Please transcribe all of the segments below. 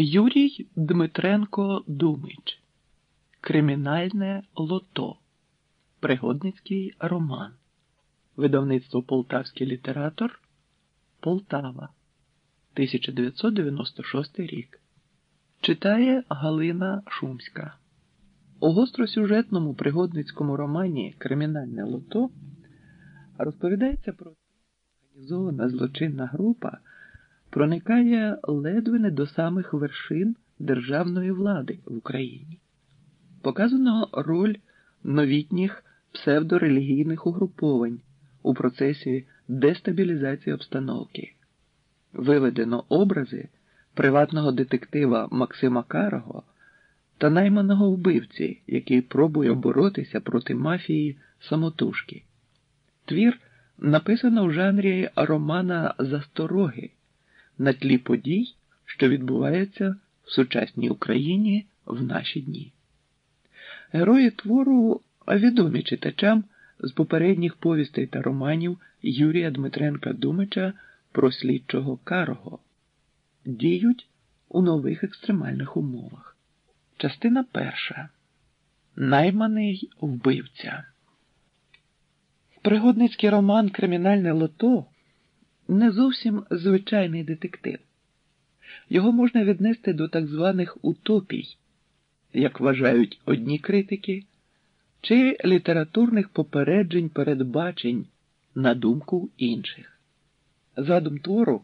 Юрій Дмитренко Думич. Кримінальне лото. Пригодницький роман. Видавництво Полтавський літератор. Полтава. 1996 рік. Читає Галина Шумська. У гостросюжетному пригодницькому романі Кримінальне лото розповідається про організована злочинна група проникає ледве не до самих вершин державної влади в Україні. Показано роль новітніх псевдорелігійних угруповань у процесі дестабілізації обстановки. Виведено образи приватного детектива Максима Карого та найманого вбивці, який пробує боротися проти мафії самотужки. Твір написано в жанрі романа Застороги на тлі подій, що відбуваються в сучасній Україні в наші дні. Герої твору відомі читачам з попередніх повістей та романів Юрія Дмитренка Думича про слідчого Карого, діють у нових екстремальних умовах. Частина перша. Найманий вбивця. Пригодницький роман Кримінальне лото не зовсім звичайний детектив. Його можна віднести до так званих утопій, як вважають одні критики, чи літературних попереджень передбачень на думку інших. Задум твору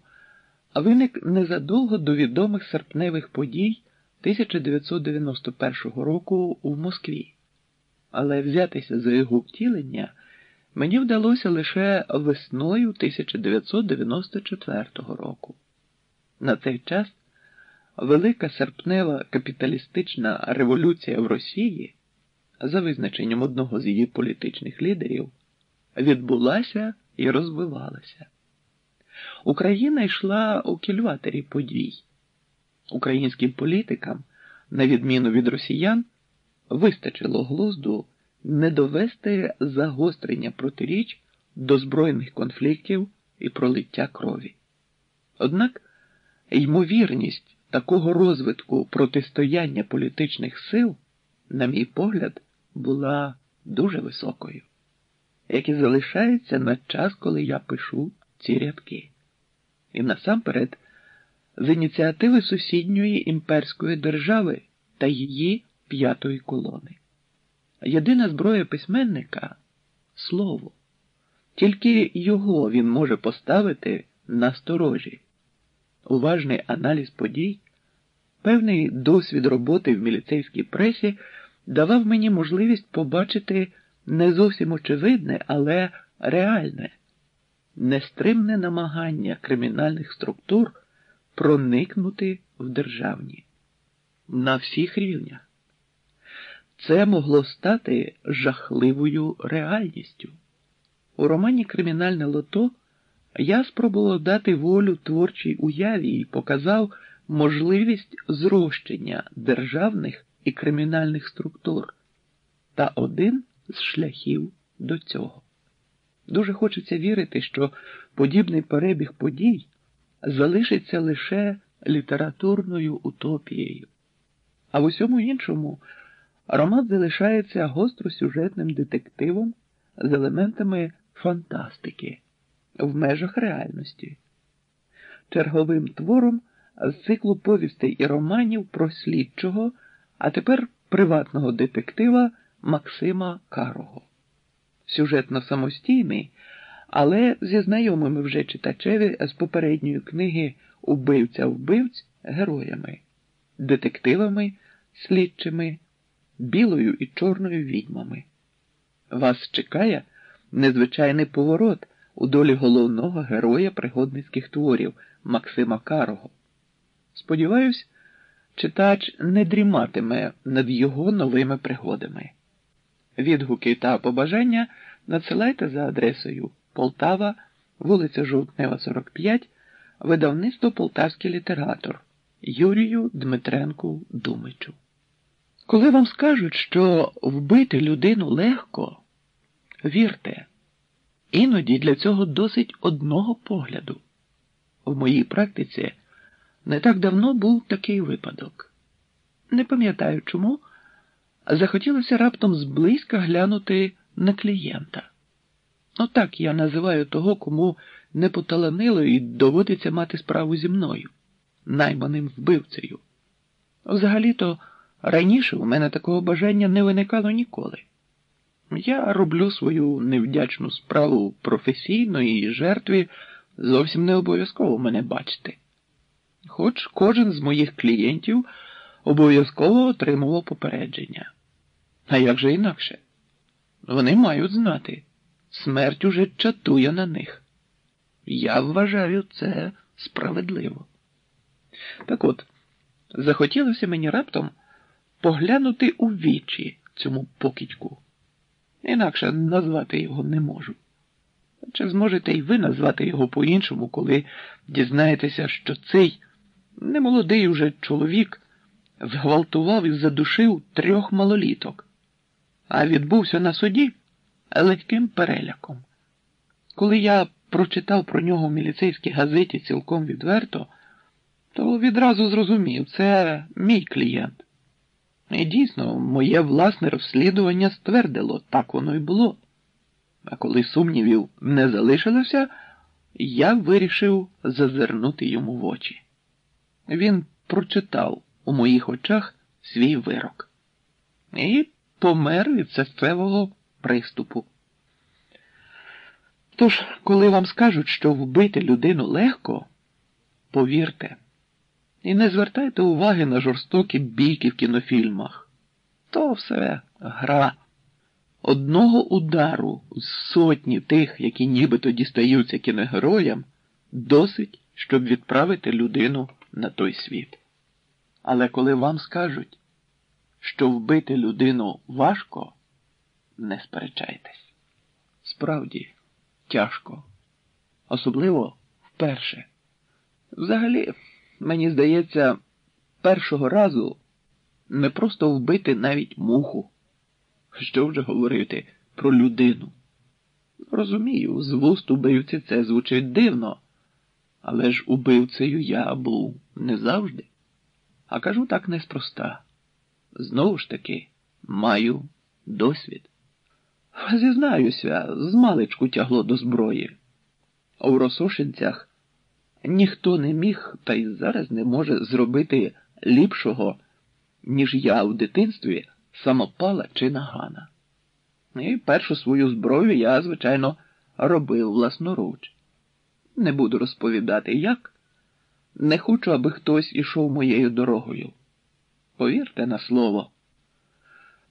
виник незадовго до відомих серпневих подій 1991 року у Москві, але взятися за його втілення мені вдалося лише весною 1994 року. На цей час велика серпнева капіталістична революція в Росії, за визначенням одного з її політичних лідерів, відбулася і розвивалася. Україна йшла у кільватері подій. Українським політикам, на відміну від росіян, вистачило глузду не довести загострення протиріч до збройних конфліктів і пролиття крові. Однак ймовірність такого розвитку протистояння політичних сил, на мій погляд, була дуже високою, як і залишається на час, коли я пишу ці рядки. І насамперед з ініціативи сусідньої імперської держави та її п'ятої колони. Єдина зброя письменника слово. Тільки його він може поставити на сторожі. Уважний аналіз подій, певний досвід роботи в міліцейській пресі давав мені можливість побачити не зовсім очевидне, але реальне, нестримне намагання кримінальних структур проникнути в державні на всіх рівнях. Це могло стати жахливою реальністю. У романі Кримінальне лото я спробував дати волю творчій уяві і показав можливість зрощення державних і кримінальних структур та один з шляхів до цього. Дуже хочеться вірити, що подібний перебіг подій залишиться лише літературною утопією, а в усьому іншому. Роман залишається гостросюжетним детективом з елементами фантастики в межах реальності, черговим твором з циклу повістей і романів про слідчого, а тепер приватного детектива Максима Карого. Сюжетно самостійний, але зі знайомими вже читачеві з попередньої книги Убивця вбивць героями, детективами, слідчими білою і чорною відьмами. Вас чекає незвичайний поворот у долі головного героя пригодницьких творів Максима Карого. Сподіваюсь, читач не дріматиме над його новими пригодами. Відгуки та побажання надсилайте за адресою Полтава, вулиця Жовтнева, 45, видавництво Полтавський літератор Юрію Дмитренку Думичу. Коли вам скажуть, що вбити людину легко, вірте, іноді для цього досить одного погляду. В моїй практиці Не так давно був такий випадок. Не пам'ятаю чому, захотілося раптом зблизька глянути на клієнта. Отак я називаю того, кому не поталанило і доводиться мати справу зі мною, найманим вбивцею. Взагалі-то раніше у мене такого бажання не виникало ніколи. Я роблю свою невдячну справу професійно і жертві зовсім не обов'язково мене бачити. Хоч кожен з моїх клієнтів обов'язково отримував попередження. А як же інакше? Вони мають знати, смерть уже чатує на них. Я вважаю це справедливо. Так от, захотілося мені раптом поглянути у вічі цьому покидьку. Інакше назвати його не можу. Чи зможете й ви назвати його по-іншому, коли дізнаєтеся, що цей немолодий уже чоловік зґвалтував і задушив трьох малоліток, а відбувся на суді легким переляком. Коли я прочитав про нього в міліцейській газеті цілком відверто, то відразу зрозумів, це мій клієнт. І дійсно, моє власне розслідування ствердило, так воно й було. А коли сумнівів не залишилося, я вирішив зазирнути йому в очі. Він прочитав у моїх очах свій вирок і помер від серцевого приступу. Тож, коли вам скажуть, що вбити людину легко, повірте, і не звертайте уваги на жорстокі бійки в кінофільмах. То все гра. Одного удару з сотні тих, які нібито дістаються кіногероям, досить, щоб відправити людину на той світ. Але коли вам скажуть, що вбити людину важко, не сперечайтесь. Справді тяжко, особливо вперше. Взагалі, мені здається, першого разу не просто вбити навіть муху. Що вже говорити про людину? Розумію, з вуст убивці це звучить дивно, але ж убивцею я був не завжди. А кажу так неспроста. Знову ж таки, маю досвід. Зізнаюся, з маличку тягло до зброї. У Росошинцях ніхто не міг та й зараз не може зробити ліпшого, ніж я в дитинстві самопала чи нагана. І першу свою зброю я, звичайно, робив власноруч. Не буду розповідати, як. Не хочу, аби хтось ішов моєю дорогою. Повірте на слово,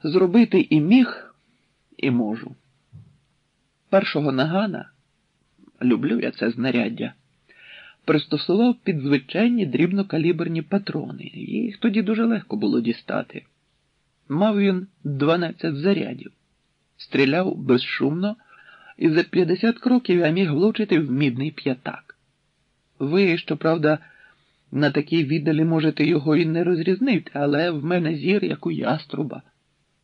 зробити і міг, і можу. Першого нагана, люблю я це знаряддя, пристосував під звичайні дрібнокаліберні патрони, їх тоді дуже легко було дістати. Мав він 12 зарядів, стріляв безшумно і за 50 кроків я міг влучити в мідний п'ятак. Ви, щоправда, на такій віддалі можете його і не розрізнити, але в мене зір, як у яструба.